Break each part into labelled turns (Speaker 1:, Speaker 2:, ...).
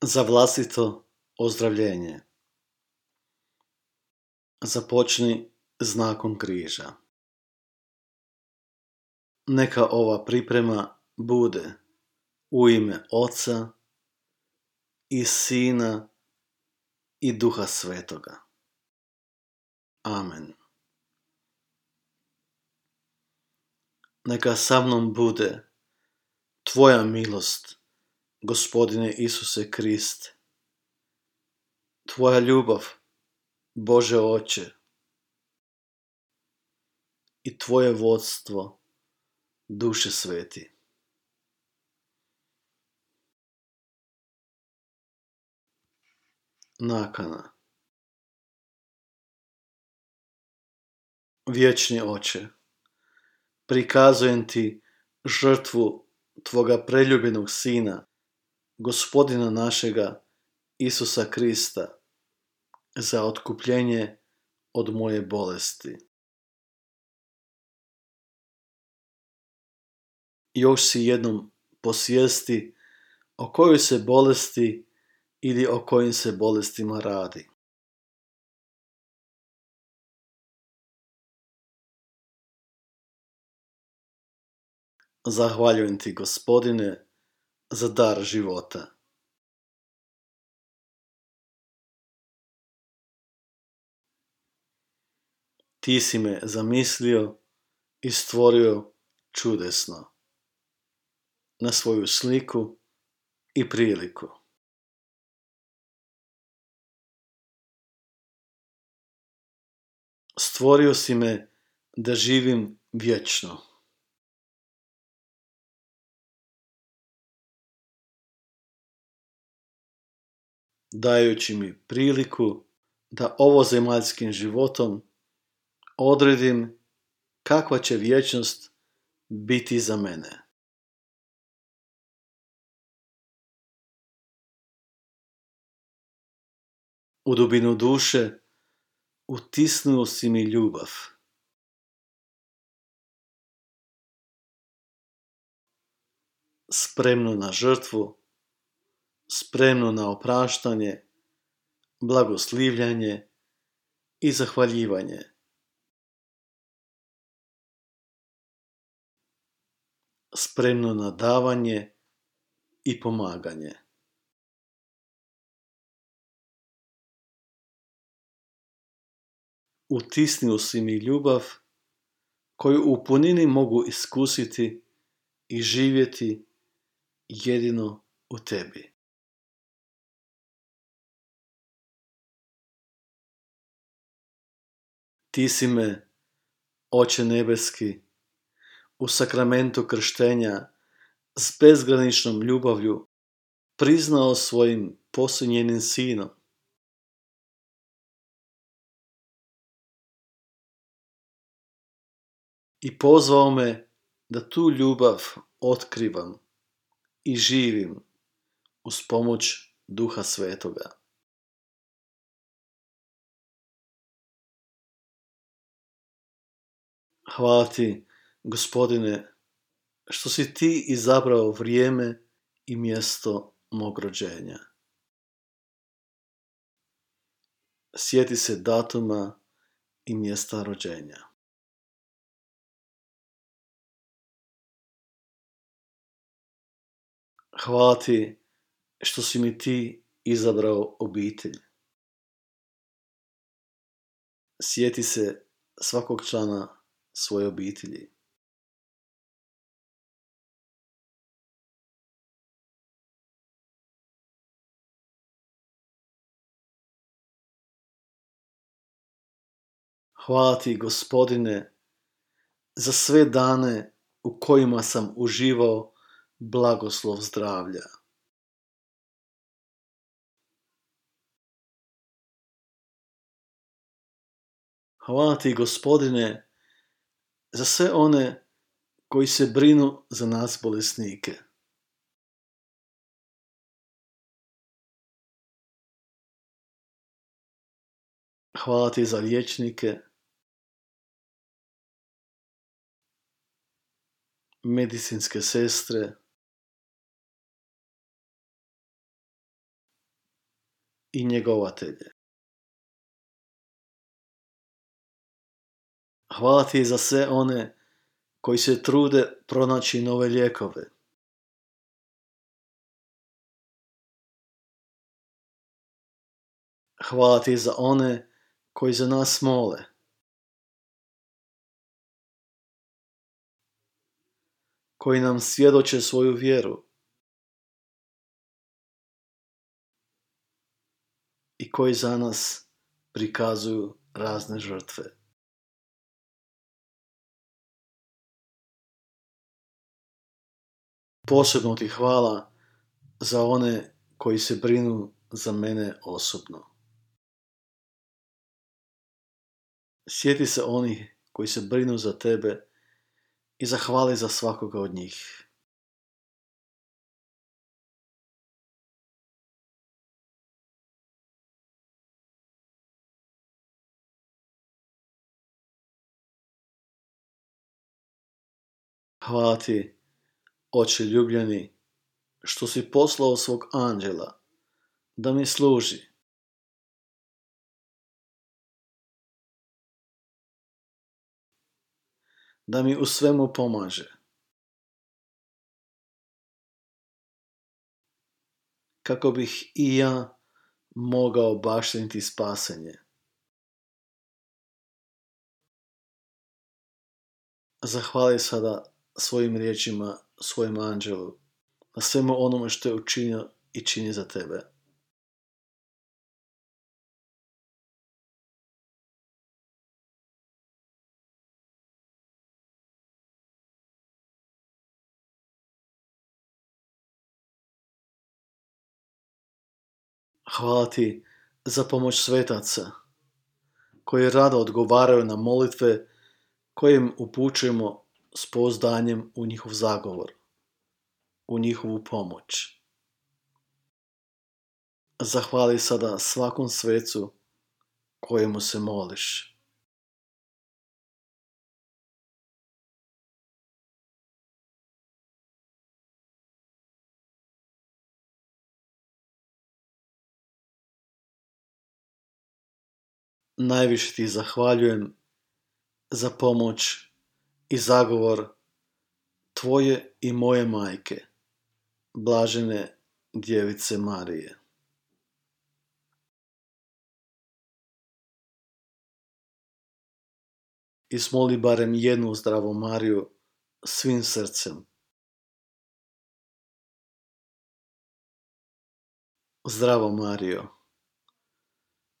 Speaker 1: za vlastito ozdravljenje. Započni znakom križa. Neka ova priprema bude u ime Oca i Sina i Duha Svetoga. Amen. Neka sa mnom bude Tvoja milost Gospodine Isuse Kriste, Tvoja ljubav, Bože Oče, i Tvoje vodstvo, Duše Sveti. Nakana Vječni Oče, prikazujem Ti žrtvu Tvoga preljubljenog Sina, gospodina našega Isusa Krista za otkupljenje od moje bolesti. Još si jednom posvijesti o kojoj se bolesti ili o kojim se bolestima radi. Zahvaljujem ti, gospodine, za dar života. Ti si me zamislio i stvorio čudesno, na svoju sliku i priliku. Stvorio si me da živim vječno. Dajući mi priliku da ovo zemaljskim životom odredim kakva će vječnost biti za mene. U dubinu duše utisnuo si mi ljubav. Spremno na žrtvu spremno na opraštanje, blagoslivljanje i zahvaljivanje. Spremno na davanje i pomaganje. Utisnio si mi ljubav koju u punini mogu iskusiti i živjeti jedino u tebi. Ti si me, Oče nebeski, u sakramentu krštenja s bezgraničnom ljubavlju priznao svojim posunjenim sinom. I pozvao me da tu ljubav otkrivam i živim uz pomoć Duha Svetoga. Hvala ti, gospodine, što si ti izabrao vrijeme i mjesto mog rođenja. Sjeti se datuma i mjesta rođenja. Hvala ti što si mi ti izabrao obitelj. Sjeti se svakog člana svoje obitelji. Hvala ti, gospodine, za sve dane u kojima sam uživao blagoslov zdravlja. Hvala ti, gospodine, za sve one koji se brinu za nas bolesnike. Hvala ti za liječnike, medicinske sestre, i njegovatelje. Hvala ti za sve one koji se trude pronaći nove lijekove. Hvala ti za one koji za nas mole. Koji nam svjedoče svoju vjeru. I koji za nas prikazuju razne žrtve. Posebno ti hvala za one koji se brinu za mene osobno. Sjeti se onih koji se brinu za tebe i zahvali za svakoga od njih. Hvala ti, oče ljubljeni, što si poslao svog anđela da mi služi. Da mi u svemu pomaže. Kako bih i ja mogao bašteniti spasenje. Zahvali sada svojim riječima svojem anđelu na svemu onome što je učinio i čini za tebe. Hvala ti za pomoć svetaca, koji rado odgovaraju na molitve kojim upućujemo s pouzdanjem u njihov zagovor, u njihovu pomoć. Zahvali sada svakom svecu kojemu se moliš. Najviše ti zahvaljujem za pomoć i zagovor tvoje i moje majke, blažene djevice Marije. Ismoli barem jednu zdravu Mariju svim srcem. Zdravo Mario,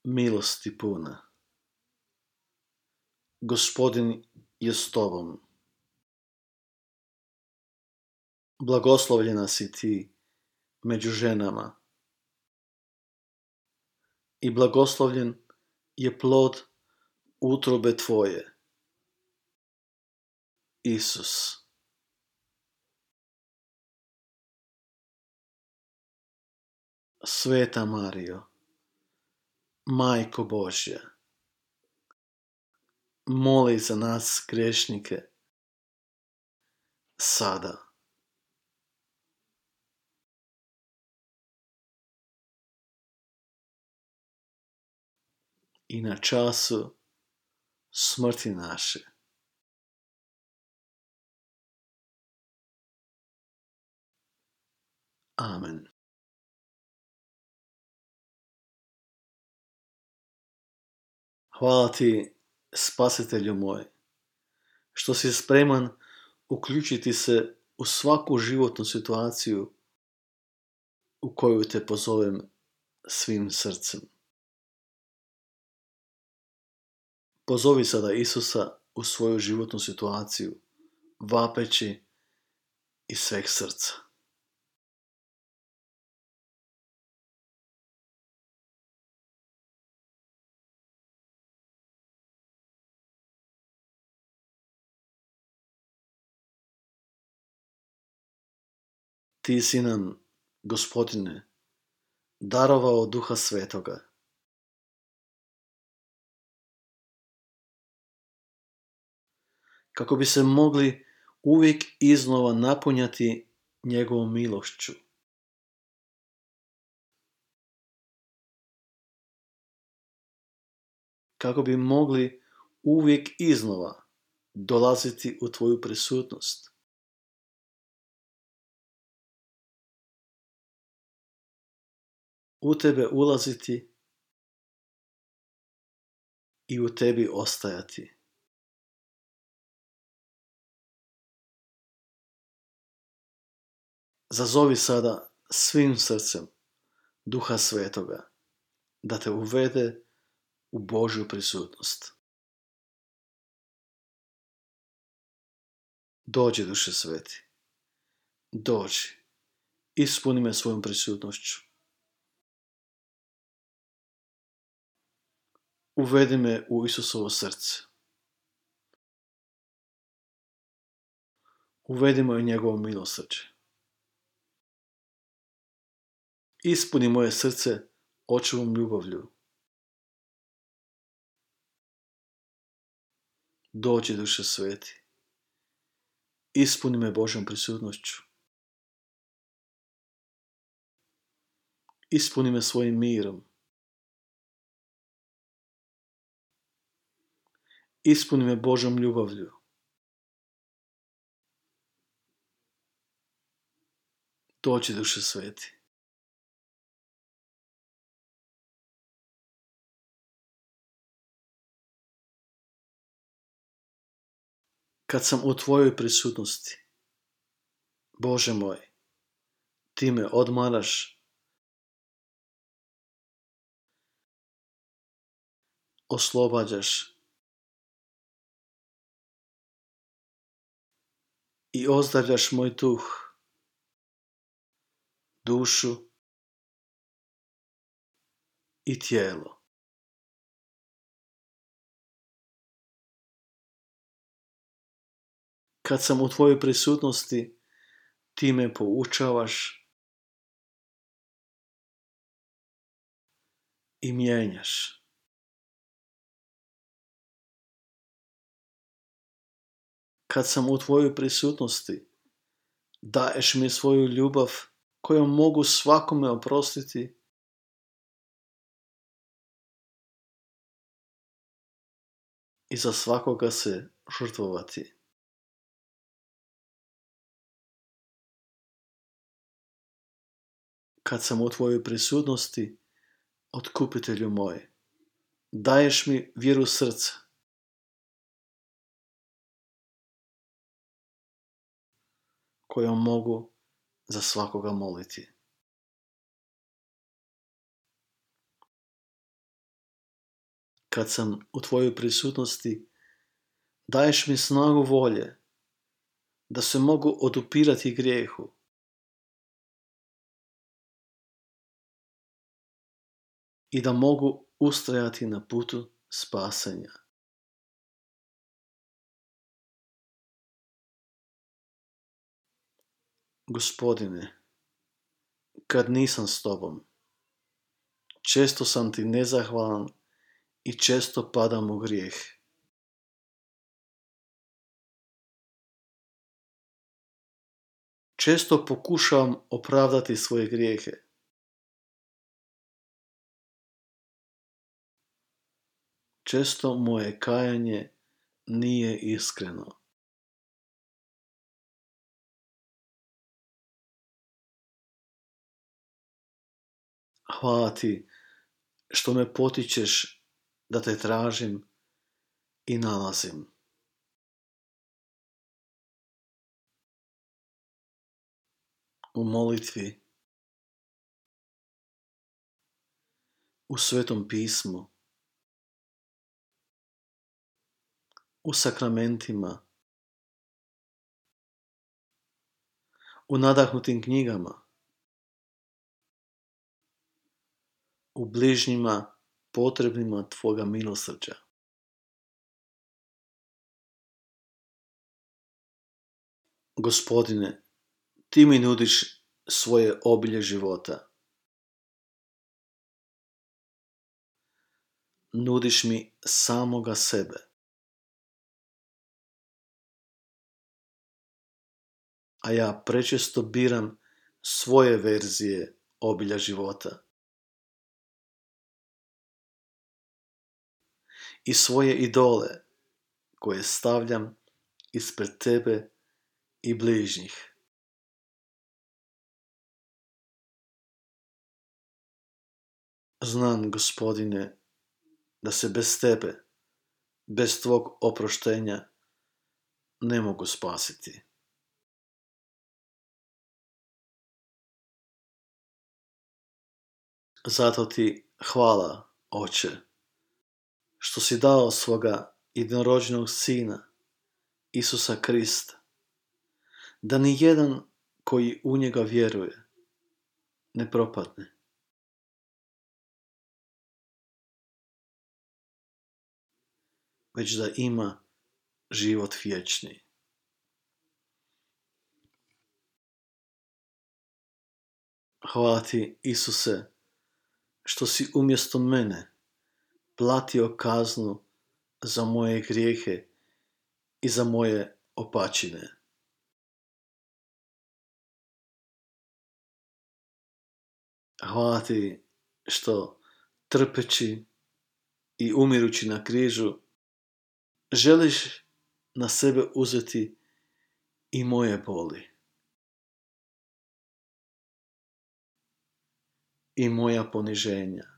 Speaker 1: milosti puna. Gospodin tobom. Blagoslovljena si ti među ženama i blagoslovljen je plod utrobe tvoje, Isus. Sveta Mario, Majko Božja, moli za nas grešnike sada. I na času smrti naše. Amen. Hvala ti spasitelju moj, što si spreman uključiti se u svaku životnu situaciju u koju te pozovem svim srcem. Pozovi sada Isusa u svoju životnu situaciju, vapeći iz sveg srca. Ti si nam, gospodine, darovao duha svetoga. Kako bi se mogli uvijek iznova napunjati njegovom milošću. kako bi mogli uvijek iznova dolaziti u tvoju prisutnost. U tebe ulaziti i u tebi ostajati. Zazovi sada svim srcem Duha Svetoga da te uvede u Božju prisutnost. Dođi, Duše Sveti. Dođi. Ispuni me svojom prisutnošću. Uvedi me u Isusovo srce. Uvedi me u njegovo milosrđe. Ispuni moje srce očevom ljubavlju. Dođi, duše sveti. Ispuni me Božom prisutnošću. Ispuni me svojim mirom. Ispuni me Božom ljubavlju. Dođi, duše sveti. kad sam u tvojoj prisutnosti. Bože moj, ti me odmaraš, oslobađaš i ozdravljaš moj duh, dušu i tijelo. Kad sam u tvojoj prisutnosti, ti me poučavaš i mijenjaš. Kad sam u tvojoj prisutnosti, daješ mi svoju ljubav kojom mogu svakome oprostiti i za svakoga se žrtvovati. kad sam u tvojoj prisutnosti, otkupitelju moj. Daješ mi vjeru srca. Kojom mogu za svakoga moliti. Kad sam u tvojoj prisutnosti, daješ mi snagu volje da se mogu odupirati grijehu i da mogu ustrajati na putu spasenja. Gospodine, kad nisam s tobom, često sam ti nezahvalan i često padam u grijeh. Često pokušavam opravdati svoje grijehe. često moje kajanje nije iskreno. Hvala ti što me potičeš da te tražim i nalazim. U molitvi, u svetom pismu, u sakramentima, u nadahnutim knjigama, u bližnjima potrebnima Tvoga milosrđa. Gospodine, Ti mi nudiš svoje obilje života. Nudiš mi samoga sebe. a ja prečesto biram svoje verzije obilja života. I svoje idole koje stavljam ispred tebe i bližnjih. Znam, gospodine, da se bez tebe, bez tvog oproštenja, ne mogu spasiti. Zato ti hvala, oče, što si dao svoga jednorođenog sina, Isusa Krista, da ni jedan koji u njega vjeruje ne propadne. već da ima život vječni. Hvala ti, Isuse, što si umjesto mene platio kaznu za moje grijehe i za moje opačine. Hvala ti što trpeći i umirući na križu želiš na sebe uzeti i moje boli. I moja poniženja.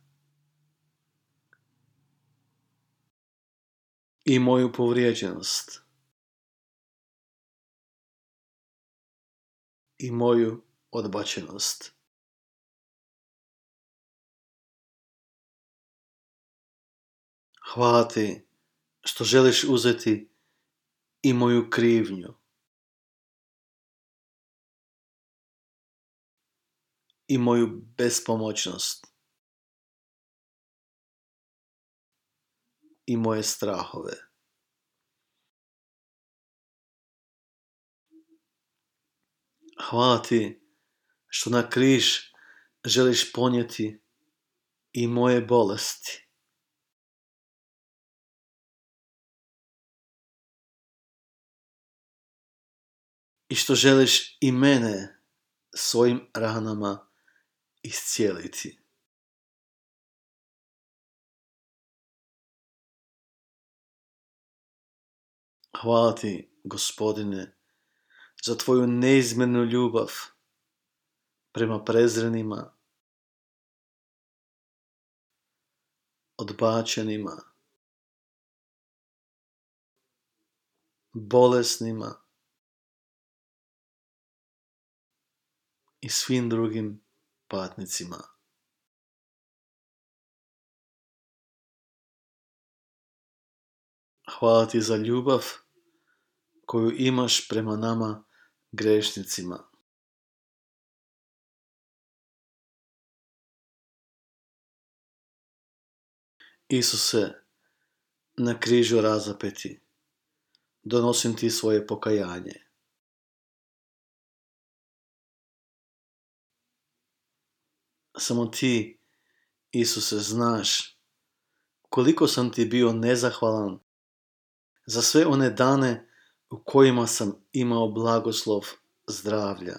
Speaker 1: I moju povrijeđenost. I moju odbačenost. Hvala ti što želiš uzeti i moju krivnju. I moju bespomoćnost. I moje strahove. Hvala ti što na križ želiš ponijeti i moje bolesti. i što želiš i mene svojim ranama iscijeliti. Hvala ti, gospodine, za tvoju neizmjernu ljubav prema prezrenima, odbačenima, bolesnima, i svim drugim patnicima. Hvala ti za ljubav koju imaš prema nama grešnicima. Isuse, na križu razapeti, donosim ti svoje pokajanje. Samo ti, Isuse, znaš koliko sam ti bio nezahvalan za sve one dane u kojima sam imao blagoslov zdravlja.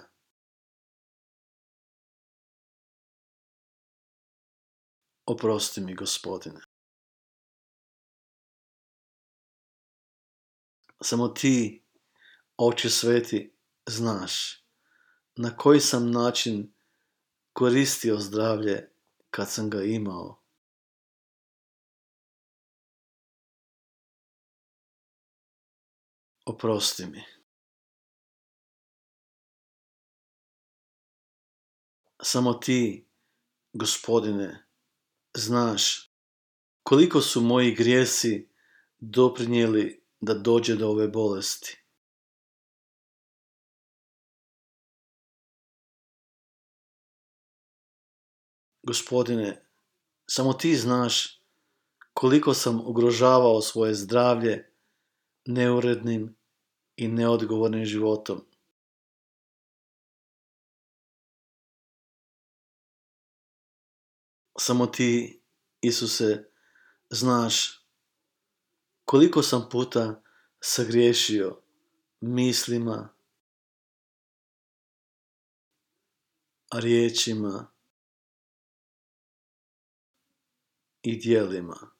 Speaker 1: Oprosti mi, gospodine. Samo ti, oče sveti, znaš na koji sam način koristio zdravlje kad sam ga imao. Oprosti mi. Samo ti, gospodine, znaš koliko su moji grijesi doprinijeli da dođe do ove bolesti. Gospodine, samo ti znaš koliko sam ugrožavao svoje zdravlje neurednim i neodgovornim životom. Samo ti, Isuse, znaš koliko sam puta sagriješio mislima, riječima, i dijelima.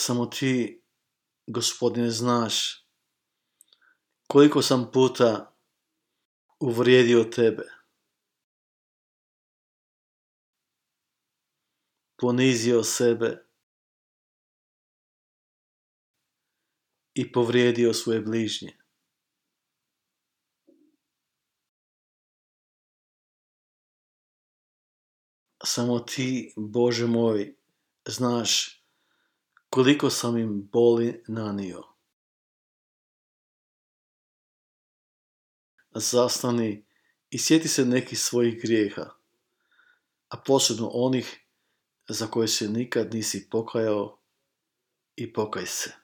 Speaker 1: Samo ti, gospodine, znaš koliko sam puta uvrijedio tebe. Ponizio sebe i povrijedio svoje bližnje. Samo ti, Bože moj, znaš koliko sam im boli nanio. Zastani i sjeti se nekih svojih grijeha, a posebno onih za koje se nikad nisi pokajao i pokaj se.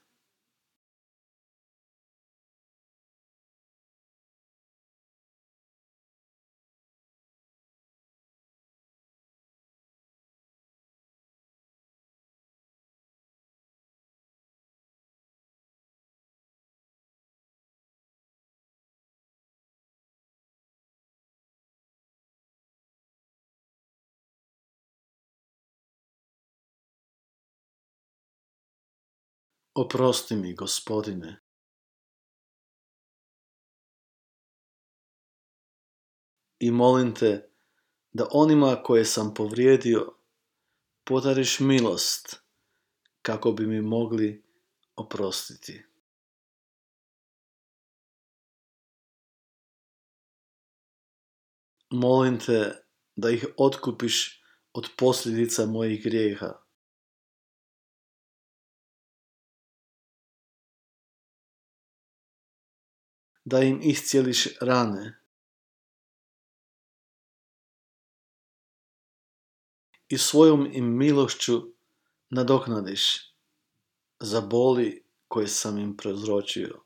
Speaker 1: Oprosti mi, gospodine. I molim te da onima koje sam povrijedio podariš milost kako bi mi mogli oprostiti. Molim te da ih otkupiš od posljedica mojih grijeha da im iscijeliš rane. I svojom im milošću nadoknadiš za boli koje sam im prozročio.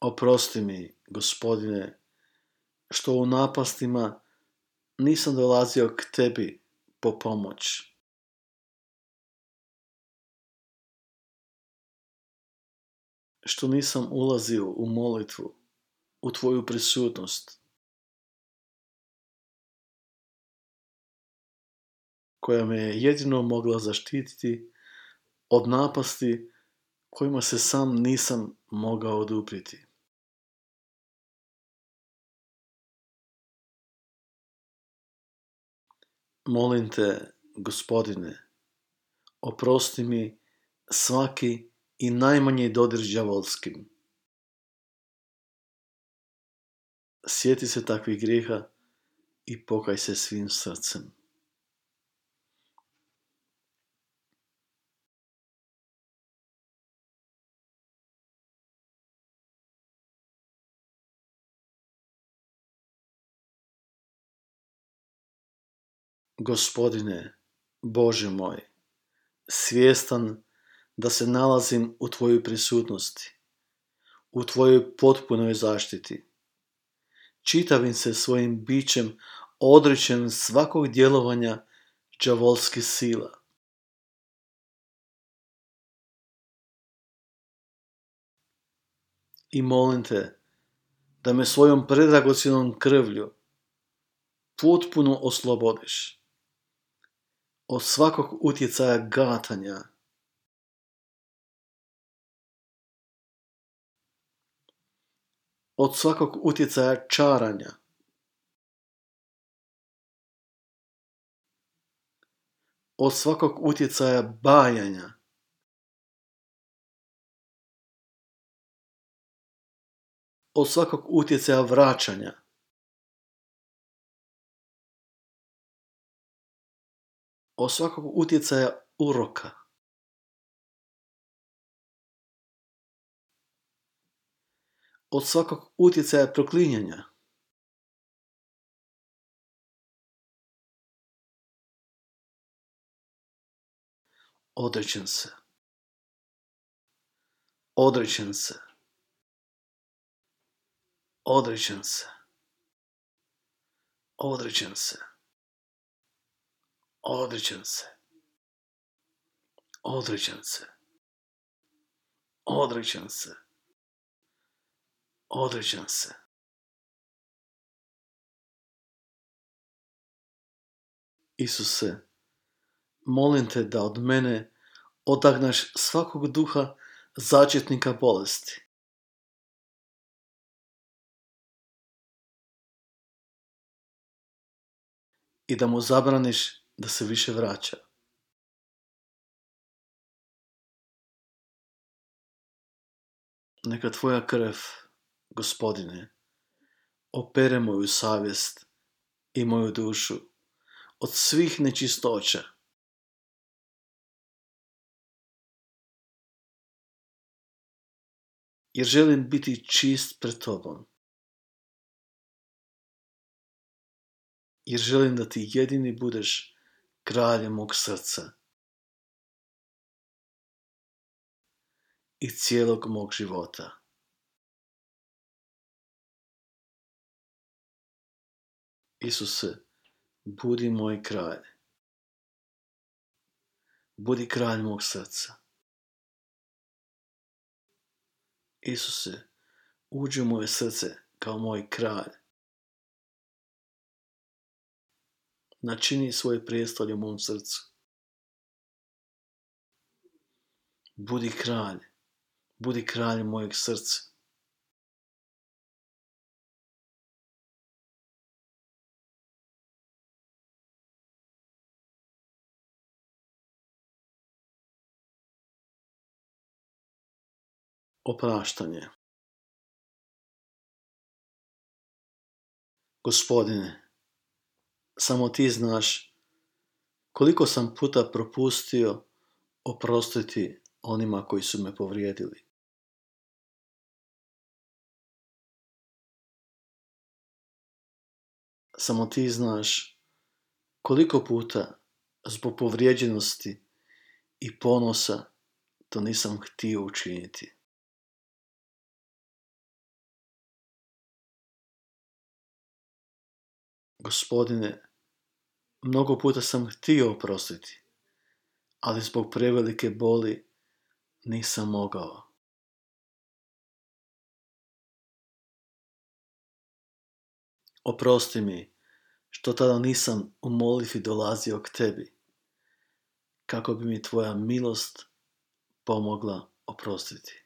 Speaker 1: Oprosti mi, gospodine, što u napastima nisam dolazio k tebi po pomoć. Što nisam ulazio u molitvu, u tvoju prisutnost, koja me je jedino mogla zaštititi od napasti kojima se sam nisam mogao odupriti. Molim te, gospodine, oprosti mi svaki i najmanji dodir đavolskim. Sjeti se takvih grijeha i pokaj se svim srcem. Gospodine, Bože moj, svjestan da se nalazim u tvojoj prisutnosti, u tvojoj potpunoj zaštiti. Čitavim se svojim bićem odričem svakog djelovanja đavolskih sila. I molim te da me svojom predragocjenom krvlju potpuno oslobodiš od svakog utjecaja gatanja, od svakog utjecaja čaranja. Od svakog utjecaja bajanja. Od svakog utjecaja vraćanja. Od svakog utjecaja uroka. Od svakog utjecaja proklinjanja. Odrećen se. Odrećen se. Odrećen se. Odrećen se. Odrećen se. Odrećen se. Odrećen se određen se Isuse, molim te da od mene odagnaš svakog duha začetnika bolesti. I da mu zabraniš da se više vraća. Neka tvoja krv, gospodine, opere moju savjest i moju dušu od svih nečistoća. Jer želim biti čist pred tobom. Jer želim da ti jedini budeš kralje mog srca i cijelog mog života. Isuse, budi moj kralj. Budi kralj mog srca. Isuse, uđi u moje srce kao moj kralj. Načini svoje prijestolje u mom srcu. Budi kralj. Budi kralj mojeg srca. Opraštanje Gospodine, samo ti znaš koliko sam puta propustio oprostiti onima koji su me povrijedili. Samo ti znaš koliko puta zbog povrijeđenosti i ponosa to nisam htio učiniti. Gospodine, mnogo puta sam htio oprostiti, ali zbog prevelike boli nisam mogao. Oprosti mi što tada nisam u molitvi dolazio k tebi, kako bi mi tvoja milost pomogla oprostiti.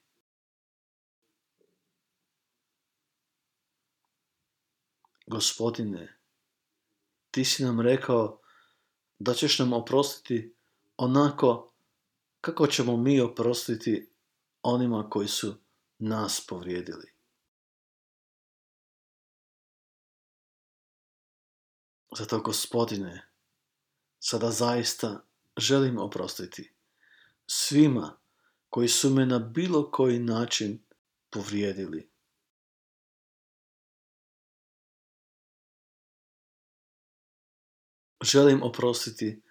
Speaker 1: Gospodine, ti si nam rekao da ćeš nam oprostiti onako kako ćemo mi oprostiti onima koji su nas povrijedili. Zato, gospodine, sada zaista želim oprostiti svima koji su me na bilo koji način povrijedili. Želim oprostiti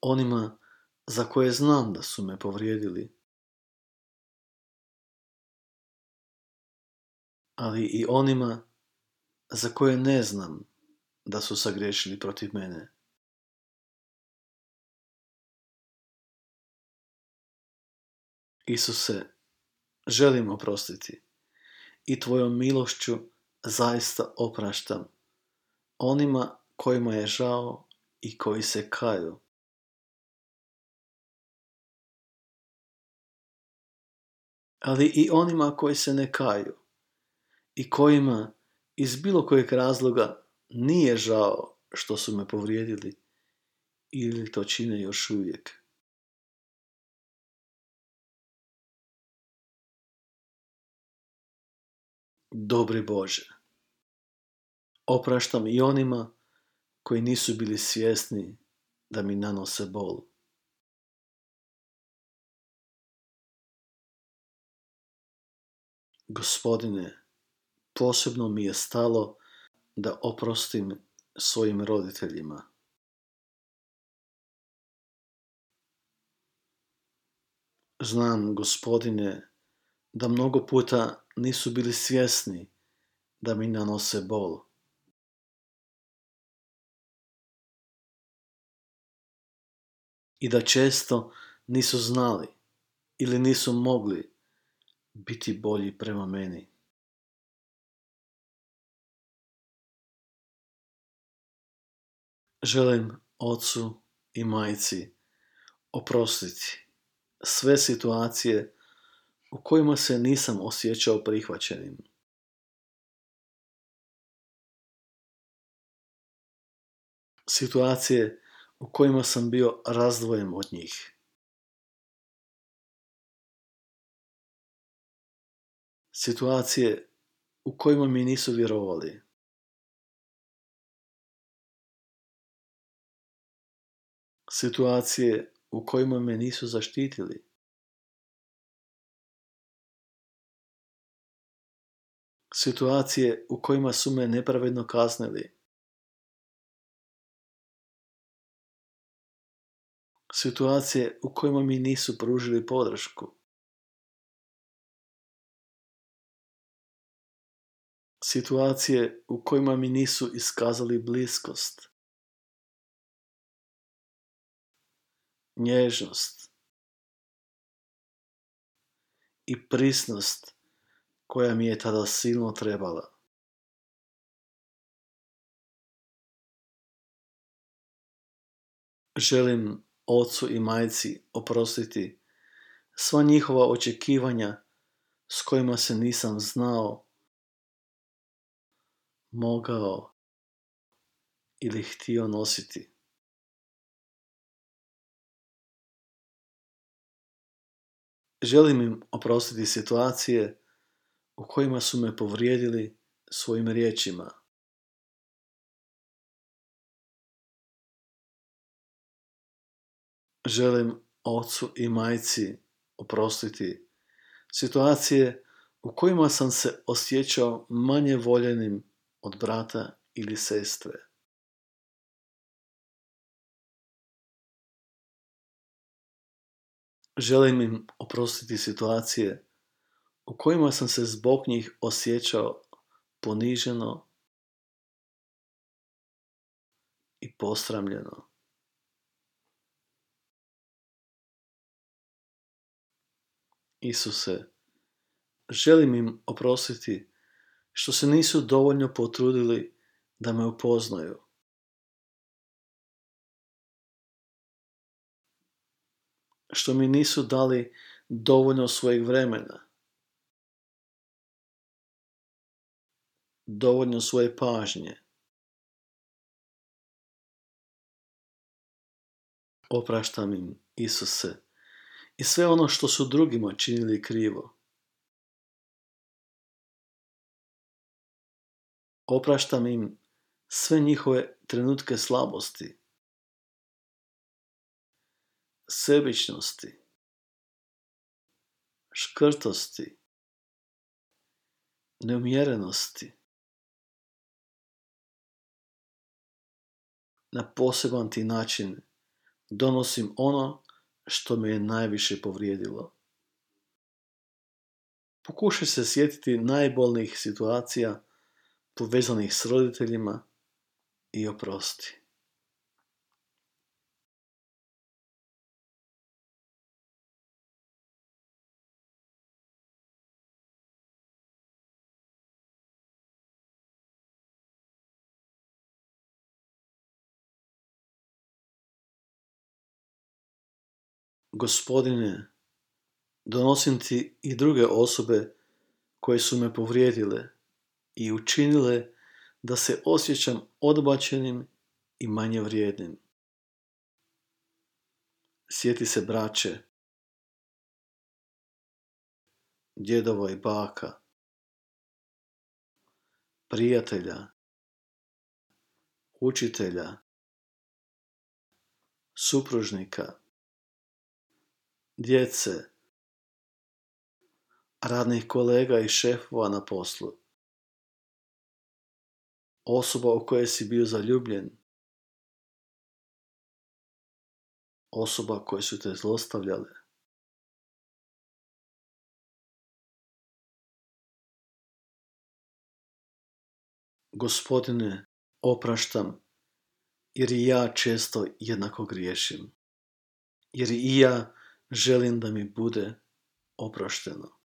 Speaker 1: onima za koje znam da su me povrijedili. Ali i onima za koje ne znam da su sagriješili protiv mene. Isuse, želim oprostiti i Tvojom milošću zaista opraštam onima kojima je žao i koji se kaju. Ali i onima koji se ne kaju i kojima iz bilo kojeg razloga nije žao što su me povrijedili ili to čine još uvijek. Dobri Bože, opraštam i onima koji nisu bili svjesni da mi nanose bol. Gospodine, posebno mi je stalo da oprostim svojim roditeljima. Znam, gospodine, da mnogo puta nisu bili svjesni da mi nanose bol. I da često nisu znali ili nisu mogli biti bolji prema meni. Želim ocu i majci oprostiti sve situacije u kojima se nisam osjećao prihvaćenim. Situacije u kojima sam bio razdvojen od njih. Situacije u kojima mi nisu vjerovali. Situacije u kojima me nisu zaštitili. Situacije u kojima su me nepravedno kaznili. Situacije u kojima mi nisu pružili podršku. Situacije u kojima mi nisu iskazali bliskost. nježnost i prisnost koja mi je tada silno trebala. Želim ocu i majci oprostiti sva njihova očekivanja s kojima se nisam znao, mogao ili htio nositi. Želim im oprostiti situacije u kojima su me povrijedili svojim riječima. Želim ocu i majci oprostiti situacije u kojima sam se osjećao manje voljenim od brata ili sestre. Želim im oprostiti situacije u kojima sam se zbog njih osjećao poniženo i posramljeno. Isuse, želim im oprostiti što se nisu dovoljno potrudili da me upoznaju. što mi nisu dali dovoljno svojeg vremena, dovoljno svoje pažnje. Opraštam im, Isuse, i sve ono što su drugima činili krivo. Opraštam im sve njihove trenutke slabosti, sebičnosti, škrtosti, neumjerenosti, na poseban ti način donosim ono što me je najviše povrijedilo. Pokušaj se sjetiti najbolnijih situacija povezanih s roditeljima i oprosti. Gospodine, donosim ti i druge osobe koje su me povrijedile i učinile da se osjećam odbačenim i manje vrijednim. Sjeti se braće, djedova i baka, prijatelja, učitelja, supružnika, djece, radnih kolega i šefova na poslu, osoba u koje si bio zaljubljen, osoba koje su te zlostavljale. Gospodine, opraštam, jer i ja često jednako griješim. Jer i ja želim da mi bude oprošteno.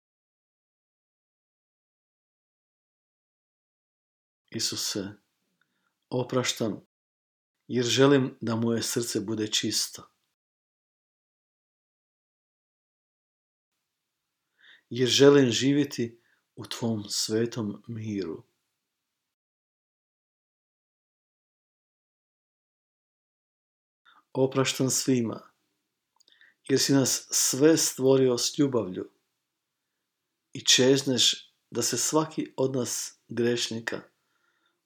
Speaker 1: Isuse, opraštam jer želim da moje srce bude čisto. Jer želim živjeti u Tvom svetom miru. Opraštam svima, jer si nas sve stvorio s ljubavlju i čezneš da se svaki od nas grešnika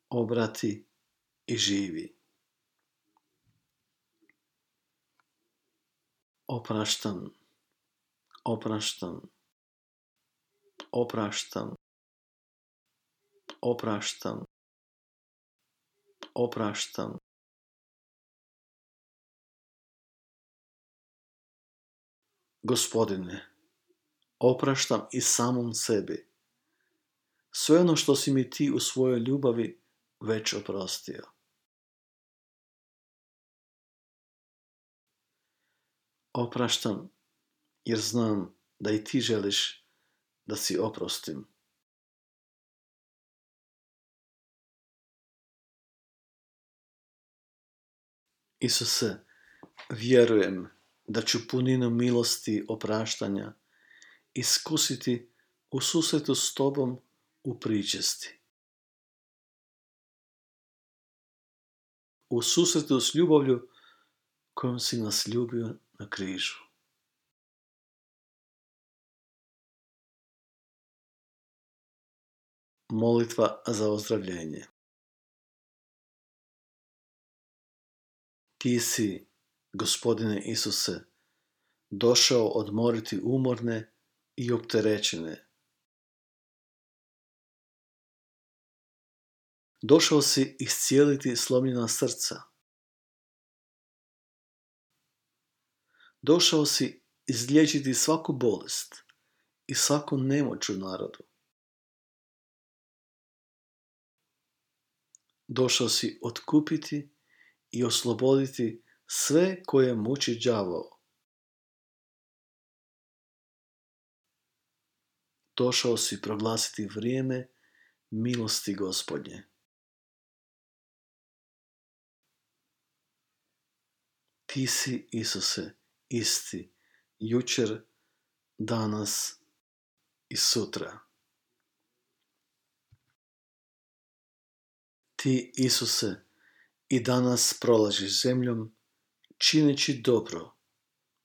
Speaker 1: obrati i živi. Opraštam, opraštam, opraštam, opraštam, opraštam. Gospodine, opraštam i samom sebi. Sve ono što si mi ti u svojoj ljubavi već oprostio. Opraštam jer znam da i ti želiš da si oprostim. Isuse, vjerujem da ću puninu milosti opraštanja iskusiti u susretu s tobom u pričesti. U susretu s ljubavlju kojom si nas ljubio na križu. Molitva za ozdravljenje. Ti si, gospodine Isuse, došao odmoriti umorne i opterećene. Došao si iscijeliti slomljena srca. Došao si izliječiti svaku bolest i svaku nemoć u narodu. Došao si otkupiti i osloboditi sve koje muči đavao. Došao si proglasiti vrijeme milosti gospodnje. Ti si, Isuse, isti, jučer, danas i sutra. Ti, Isuse, i danas prolažiš zemljom, čineći dobro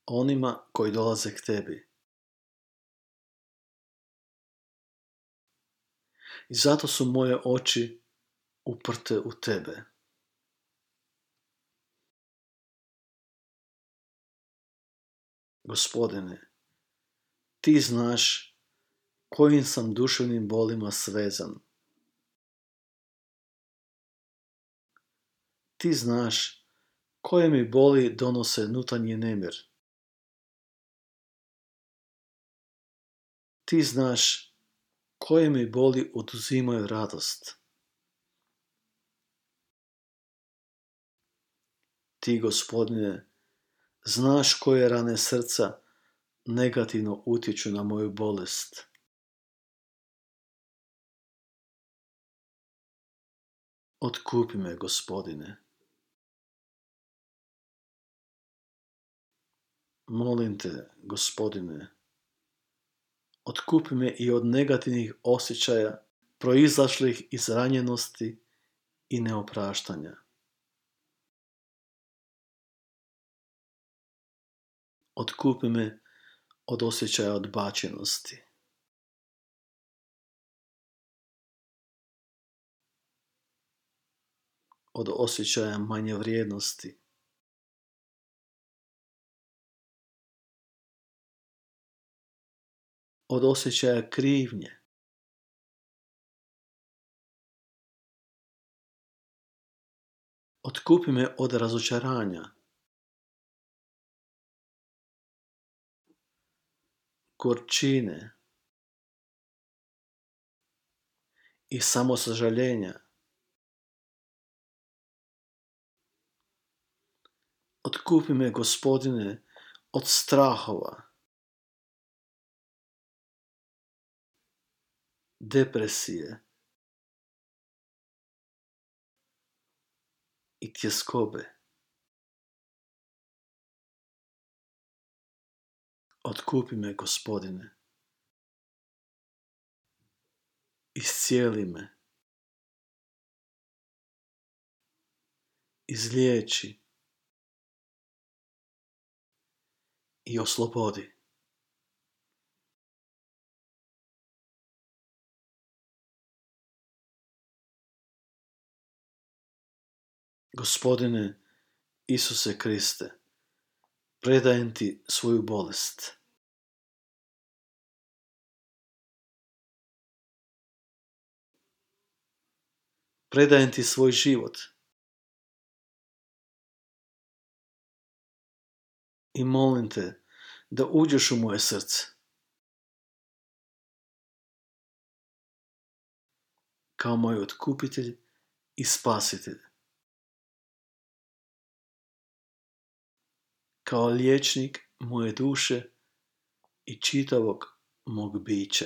Speaker 1: onima koji dolaze k tebi. I zato su moje oči uprte u tebe. Gospodine, ti znaš kojim sam duševnim bolima svezan. Ti znaš koje mi boli donose nutanji nemir. Ti znaš koje mi boli oduzimaju radost. Ti, gospodine, znaš koje rane srca negativno utječu na moju bolest. Otkupi me, gospodine. Molim te, gospodine, otkupi me i od negativnih osjećaja proizašlih iz ranjenosti i neopraštanja. Otkupi me od osjećaja odbačenosti. Od osjećaja manje vrijednosti. Od osjećaja krivnje. Otkupi me od razočaranja. gorčine i samosažaljenja. Otkupi me, gospodine, od strahova, depresije i tjeskobe. Otkupi me, gospodine. Iscijeli me. Izliječi. I oslobodi. Gospodine Isuse Kriste, predajem ti svoju bolest. Predajem ti svoj život. I molim te da uđeš u moje srce. Kao moj otkupitelj i spasitelj. Kao liječnik moje duše i čitavog mog bića.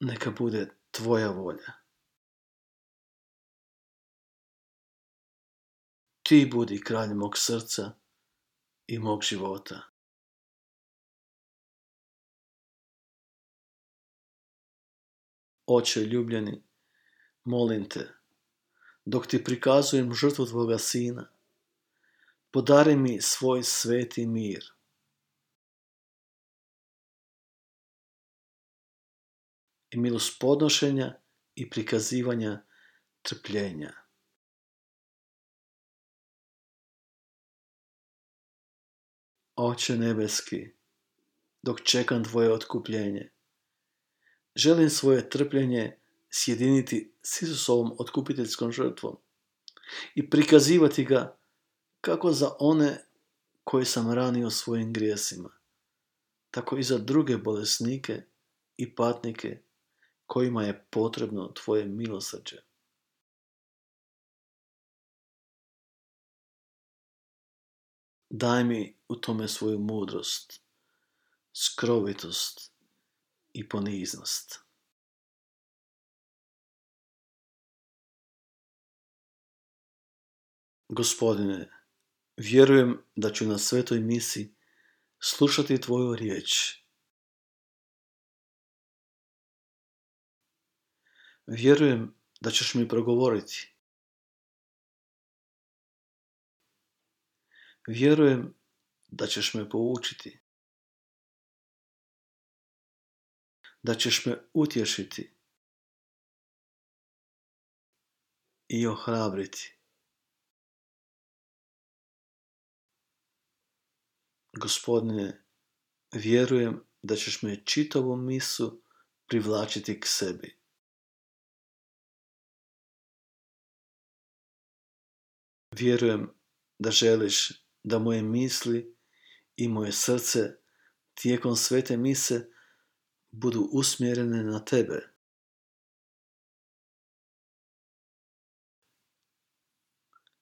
Speaker 1: Neka bude tvoja volja. Ti budi kralj mog srca i mog života. Oče ljubljeni, molim te, dok ti prikazujem žrtvu tvoga sina, podari mi svoj sveti mir. I milost podnošenja i prikazivanja trpljenja. Oče nebeski, dok čekam tvoje otkupljenje, želim svoje trpljenje sjediniti s Isusovom otkupiteljskom žrtvom i prikazivati ga kako za one koje sam ranio svojim grijesima, tako i za druge bolesnike i patnike kojima je potrebno tvoje milosrđe. Daj mi u tome svoju mudrost, skrovitost i poniznost. Gospodine, vjerujem da ću na svetoj misi slušati Tvoju riječ. Vjerujem da ćeš mi progovoriti. Vjerujem da ćeš me poučiti. Da ćeš me utješiti i ohrabriti. Gospodine, vjerujem da ćeš me čitavu misu privlačiti k sebi. Vjerujem da želiš da moje misli i moje srce tijekom svete mise budu usmjerene na tebe.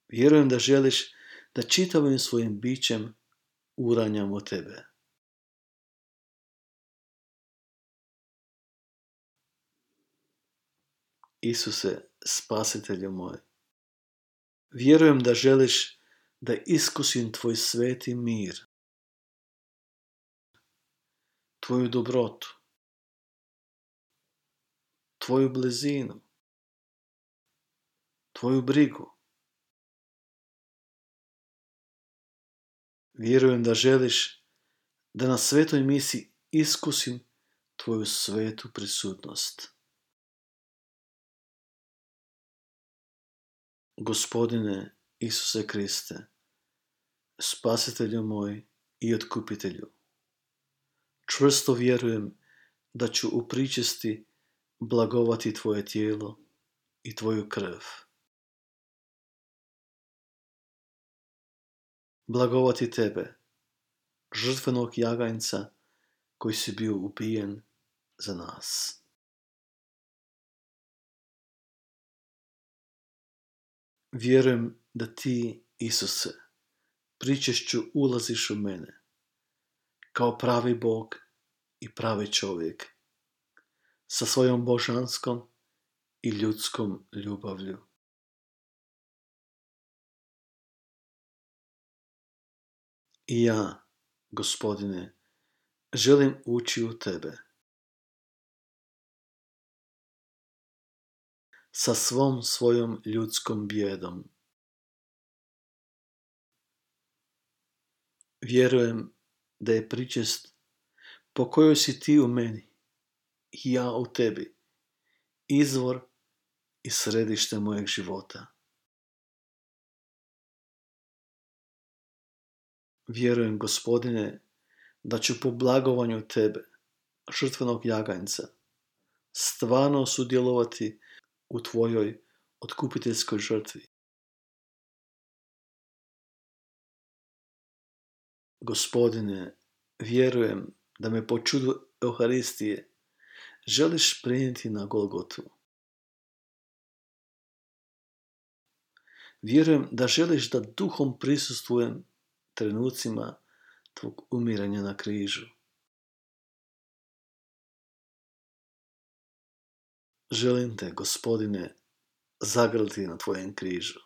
Speaker 1: Vjerujem da želiš da čitavim svojim bićem uranjamo tebe. Isuse, spasitelju moj, vjerujem da želiš da iskusim tvoj sveti mir, tvoju dobrotu, tvoju blizinu, tvoju brigu, Vjerujem da želiš da na svetoj misi iskusim tvoju svetu prisutnost. Gospodine Isuse Kriste, spasitelju moj i otkupitelju, čvrsto vjerujem da ću u pričesti blagovati tvoje tijelo i tvoju krv. Blagovati tebe, žrtvenog jaganjca koji si bio ubijen za nas. Vjerujem da ti, Isuse, pričešću ulaziš u mene, kao pravi Bog i pravi čovjek, sa svojom božanskom i ljudskom ljubavlju. I ja, gospodine, želim ući u tebe. Sa svom svojom ljudskom bjedom. Vjerujem da je pričest po kojoj si ti u meni i ja u tebi, izvor i središte mojeg života. Vjerujem, gospodine, da ću po blagovanju tebe, žrtvenog jaganjca, stvarno sudjelovati u tvojoj otkupiteljskoj žrtvi. Gospodine, vjerujem da me po čudu Euharistije želiš prenijeti na Golgotu. Vjerujem da želiš da duhom prisustvujem trenucima tvog umiranja na križu. Želim te, gospodine, zagrliti na tvojem križu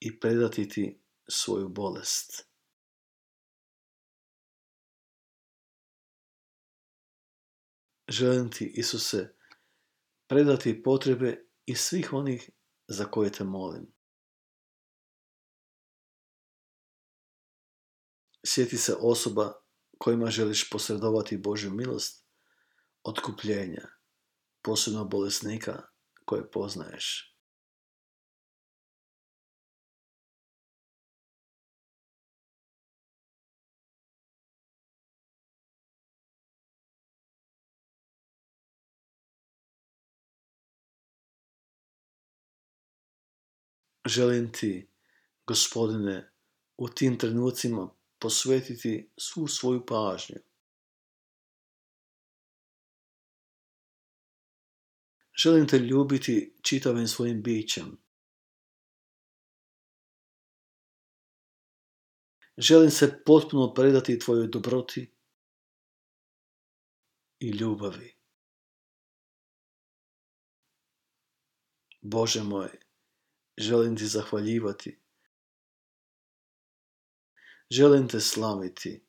Speaker 1: i predati ti svoju bolest. Želim ti, Isuse, predati potrebe i svih onih za koje te molim. Sjeti se osoba kojima želiš posredovati Božju milost, otkupljenja, posebno bolesnika koje poznaješ. Želim ti, gospodine, u tim trenucima posvetiti svu svoju pažnju. Želim te ljubiti čitavim svojim bićem. Želim se potpuno predati tvojoj dobroti i ljubavi. Bože moj, želim ti zahvaljivati Želim te slaviti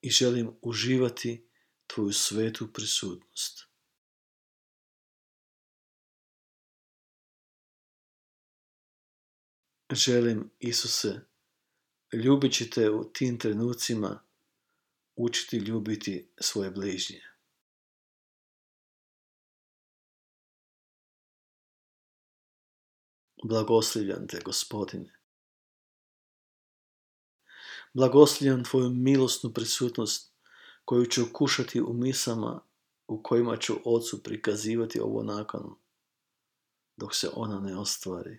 Speaker 1: i želim uživati tvoju svetu prisutnost. Želim, Isuse, ljubići te u tim trenucima, učiti ljubiti svoje bližnje. Blagoslivljam te, gospodine. Blagoslovljam Tvoju milosnu prisutnost koju ću kušati u misama u kojima ću Ocu prikazivati ovo nakonu, dok se ona ne ostvari.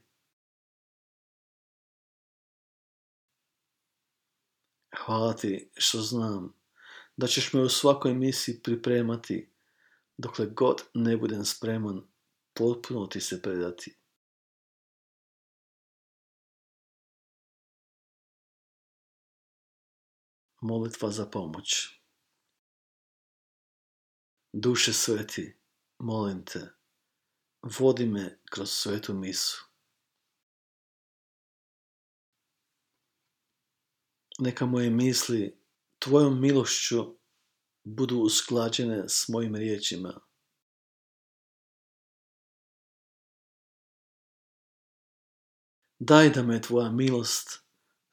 Speaker 1: Hvala ti što znam da ćeš me u svakoj misiji pripremati dokle god ne budem spreman potpuno ti se predati. Molitva za pomoć. Duše sveti, molim te, vodi me kroz svetu misu. Neka moje misli tvojom milošću budu usklađene s mojim riječima. Daj da me tvoja milost,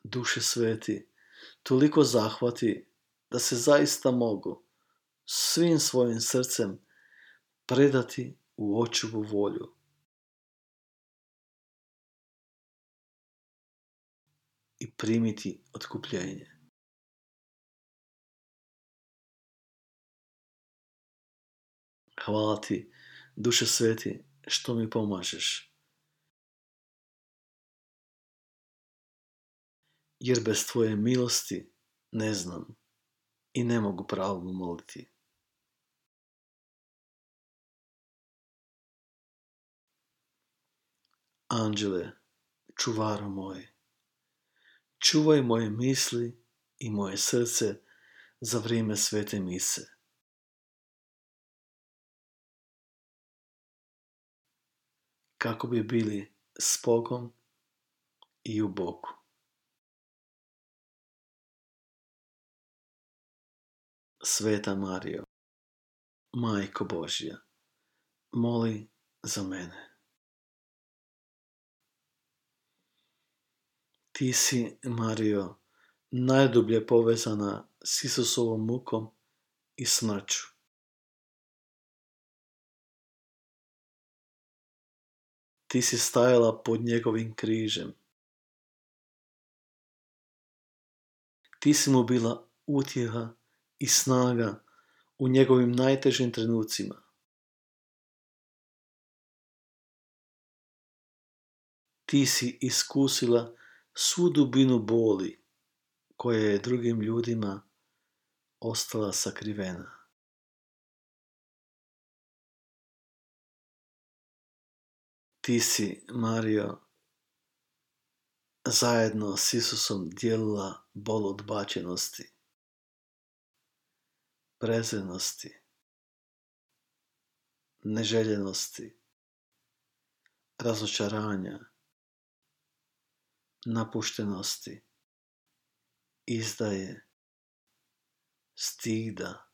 Speaker 1: duše sveti, toliko zahvati da se zaista mogu svim svojim srcem predati u očuvu volju. i primiti otkupljenje. Hvala ti, duše sveti, što mi pomažeš. Jer bez tvoje milosti ne znam i ne mogu pravo moliti. Anđele, čuvaro moj, čuvaj moje misli i moje srce za vrijeme svete mise. Kako bi bili s Bogom i u Bogu. Sveta Marijo, Majko Božja, moli za mene. Ti si, Mario, najdublje povezana s Isusovom mukom i smrću. Ti si stajala pod njegovim križem. Ti si mu bila utjeha i snaga u njegovim najtežim trenucima. Ti si iskusila svu dubinu boli koja je drugim ljudima ostala sakrivena. Ti si, Mario, zajedno s Isusom dijelila bol odbačenosti, prezrenosti, neželjenosti, razočaranja, napuštenosti, izdaje, stida.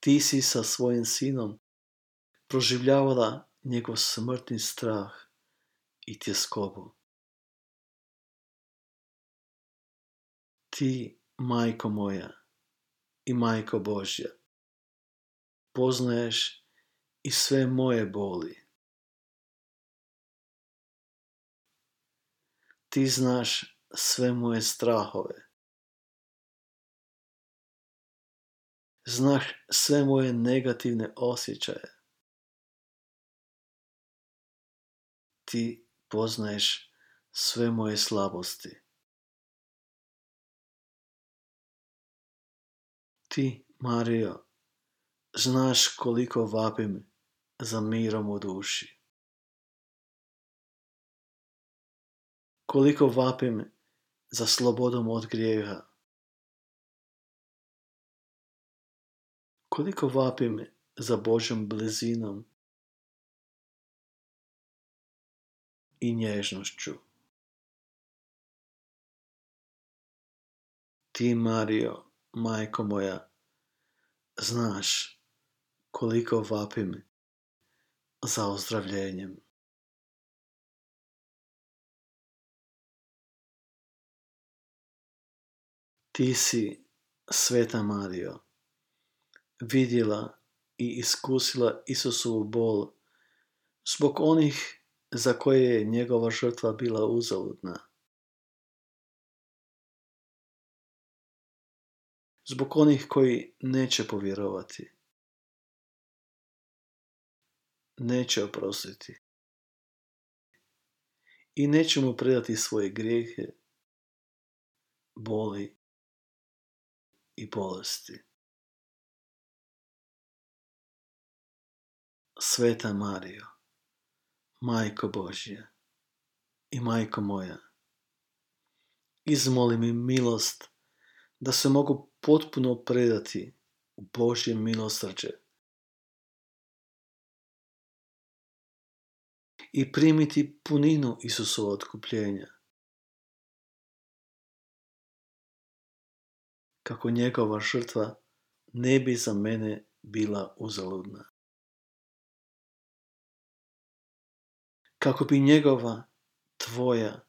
Speaker 1: Ti si sa svojim sinom proživljavala njegov smrtni strah i tjeskobu. Ti, majko moja i majko Božja, poznaješ i sve moje boli. Ti znaš sve moje strahove. Znaš sve moje negativne osjećaje. Ti poznaješ sve moje slabosti. Ti, Mario, znaš koliko vapim za mirom u duši. koliko vapim za slobodom od grijeha. Koliko vapim za Božom blizinom i nježnošću. Ti, Mario, majko moja, znaš koliko vapim za ozdravljenjem. Ti si, Sveta Mario, vidjela i iskusila Isusovu bol zbog onih za koje je njegova žrtva bila uzaludna. Zbog onih koji neće povjerovati. Neće oprostiti. I neće mu predati svoje grijehe, boli i bolesti. Sveta Marijo, Majko Božja i Majko moja, izmoli mi milost da se mogu potpuno predati u Božje milosrđe i primiti puninu Isusova otkupljenja. kako njegova žrtva ne bi za mene bila uzaludna. Kako bi njegova, tvoja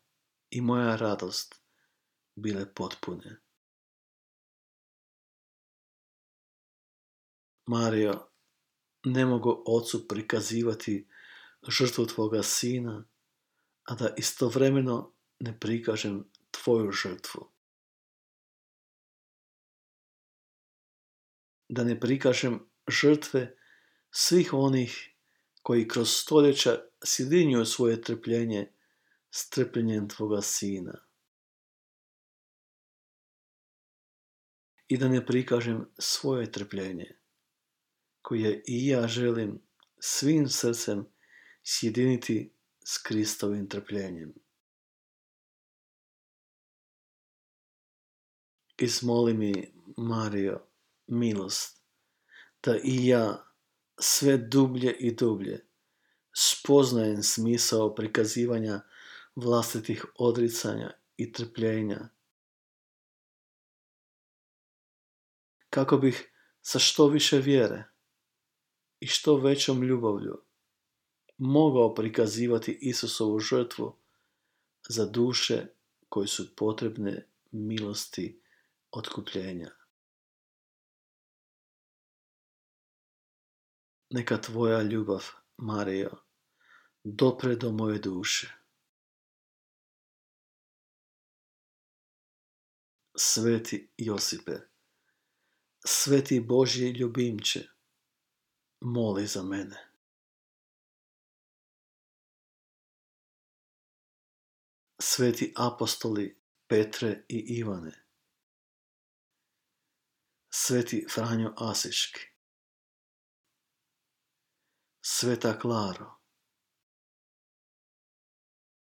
Speaker 1: i moja radost bile potpune. Mario, ne mogu ocu prikazivati žrtvu tvoga sina, a da istovremeno ne prikažem tvoju žrtvu. da ne prikažem žrtve svih onih koji kroz stoljeća sjedinjuju svoje trpljenje s trpljenjem Tvoga Sina. I da ne prikažem svoje trpljenje, koje i ja želim svim srcem sjediniti s Kristovim trpljenjem. Izmoli mi, Mario, milost, da i ja sve dublje i dublje spoznajem smisao prikazivanja vlastitih odricanja i trpljenja. Kako bih sa što više vjere i što većom ljubavlju mogao prikazivati Isusovu žrtvu za duše koje su potrebne milosti otkupljenja. Neka tvoja ljubav, Mario, dopre do moje duše. Sveti Josipe, sveti Božji ljubimče, moli za mene. Sveti apostoli Petre i Ivane, Sveti Franjo Asiški, Sveta Klaro,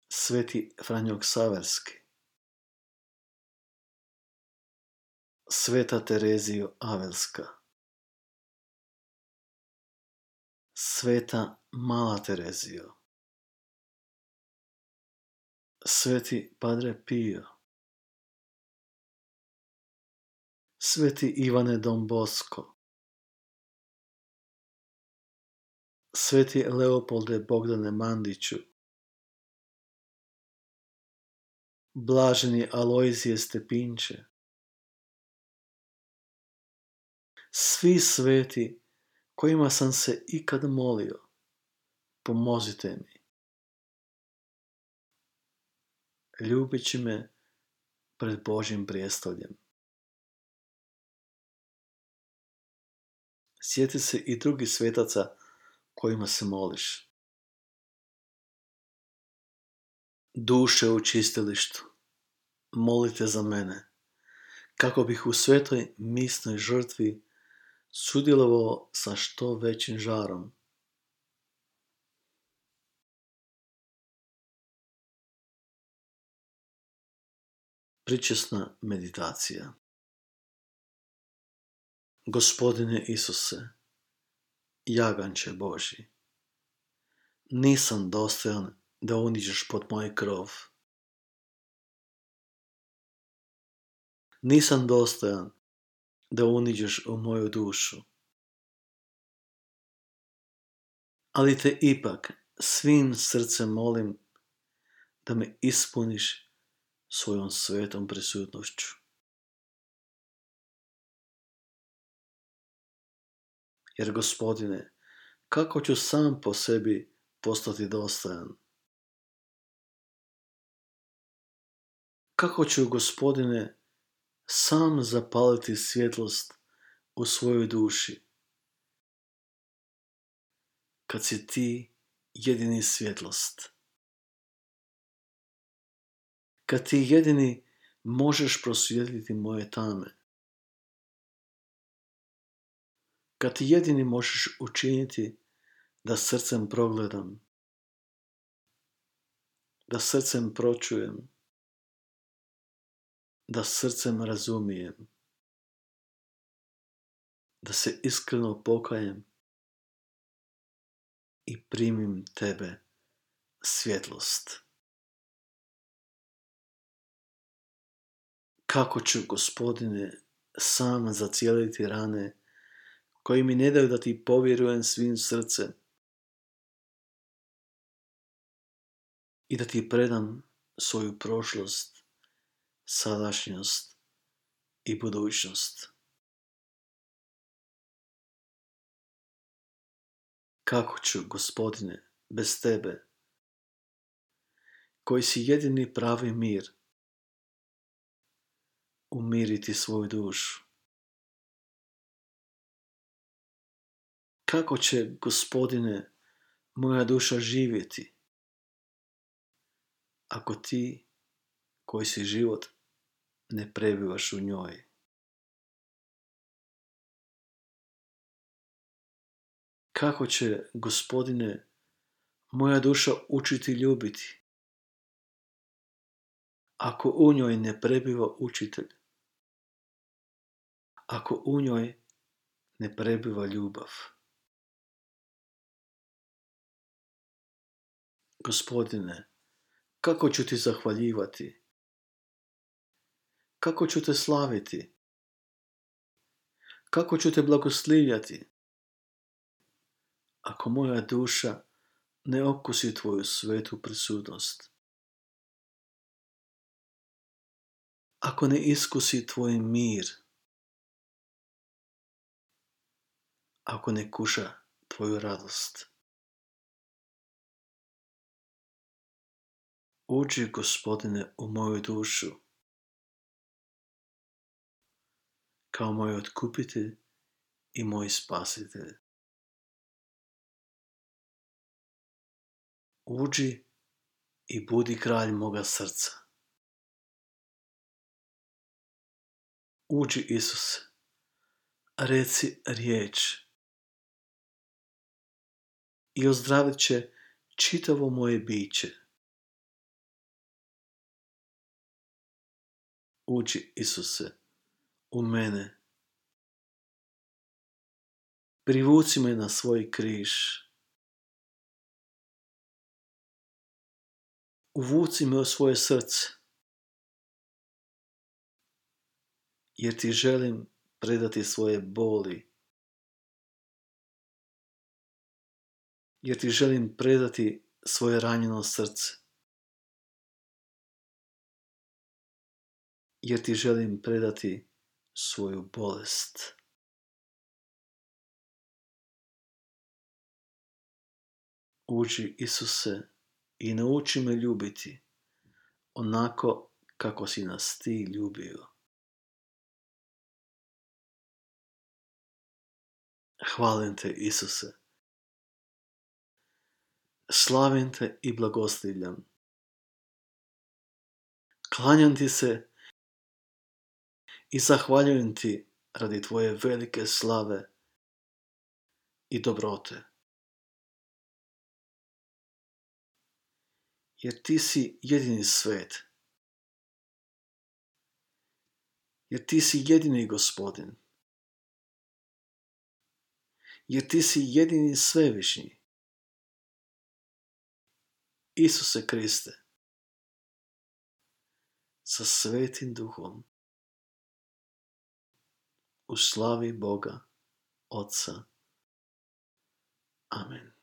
Speaker 1: Sveti Franjo Ksaverski, Sveta Terezio Avelska, Sveta Mala Terezio, Sveti Padre Pio, Sveti Ivane Don Bosco, Sveti Leopolde Bogdane Mandiću, Blaženi Alojzije Stepinče, svi sveti kojima sam se ikad molio, pomozite mi. Ljubići me pred Božim prijestoljem. Sjeti se i drugih svetaca kojima se moliš. Duše u čistilištu, molite za mene, kako bih u svetoj misnoj žrtvi sudjelovao sa što većim žarom. Pričesna meditacija Gospodine Isuse, jaganče Boži, nisam dostojan da uniđeš pod moj krov. Nisam dostojan da uniđeš u moju dušu. Ali te ipak svim srcem molim da me ispuniš svojom svetom prisutnošću. Jer, gospodine, kako ću sam po sebi postati dostojan? Kako ću, gospodine, sam zapaliti svjetlost u svojoj duši? Kad si ti jedini svjetlost. Kad ti jedini možeš prosvjetliti moje tame. kad ti jedini možeš učiniti da srcem progledam, da srcem pročujem, da srcem razumijem, da se iskreno pokajem i primim tebe svjetlost. Kako ću, gospodine, sam zacijeliti rane koji mi ne daju da ti povjerujem svim srcem i da ti predam svoju prošlost, sadašnjost i budućnost. Kako ću, gospodine, bez tebe, koji si jedini pravi mir, umiriti svoju dušu? kako će, gospodine, moja duša živjeti, ako ti, koji si život, ne prebivaš u njoj. Kako će, gospodine, moja duša učiti ljubiti, ako u njoj ne prebiva učitelj? ako u njoj ne prebiva ljubav. Gospodine, kako ću ti zahvaljivati? Kako ću te slaviti? Kako ću te blagoslivljati? Ako moja duša ne okusi tvoju svetu prisutnost. Ako ne iskusi tvoj mir. Ako ne kuša tvoju radost. Uđi, gospodine, u moju dušu, kao moj otkupitelj i moj spasitelj. Uđi i budi kralj moga srca. Uđi, Isuse, reci riječ i ozdravit će čitavo moje biće. Uđi, Isuse, u mene. Privuci me na svoj križ. Uvuci me u svoje srce. Jer ti želim predati svoje boli. Jer ti želim predati svoje ranjeno srce. jer ti želim predati svoju bolest. Uđi Isuse i nauči me ljubiti onako kako si nas ti ljubio. Hvalim te Isuse. Slavim te i blagoslivljam. Klanjam ti se i zahvaljujem ti radi tvoje velike slave i dobrote. Jer ti si jedini svet. Jer ti si jedini gospodin. Jer ti si jedini svevišnji. Isuse Kriste, sa svetim duhom, u slavi Boga, Otca. Amen.